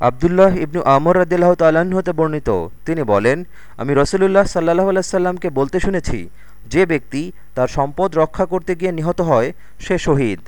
আবদুল্লাহ ইবনু আমর রদিল্লাহ তাল্লাহ্ন হতে বর্ণিত। তিনি বলেন, আমি রসুলুল্লাহ সাল্লাহ আলাইসাল্লামকে বলতে শুনেছি, যে ব্যক্তি তার সম্পদ রক্ষা করতে গিয়ে নিহত হয়, সে শহীদ।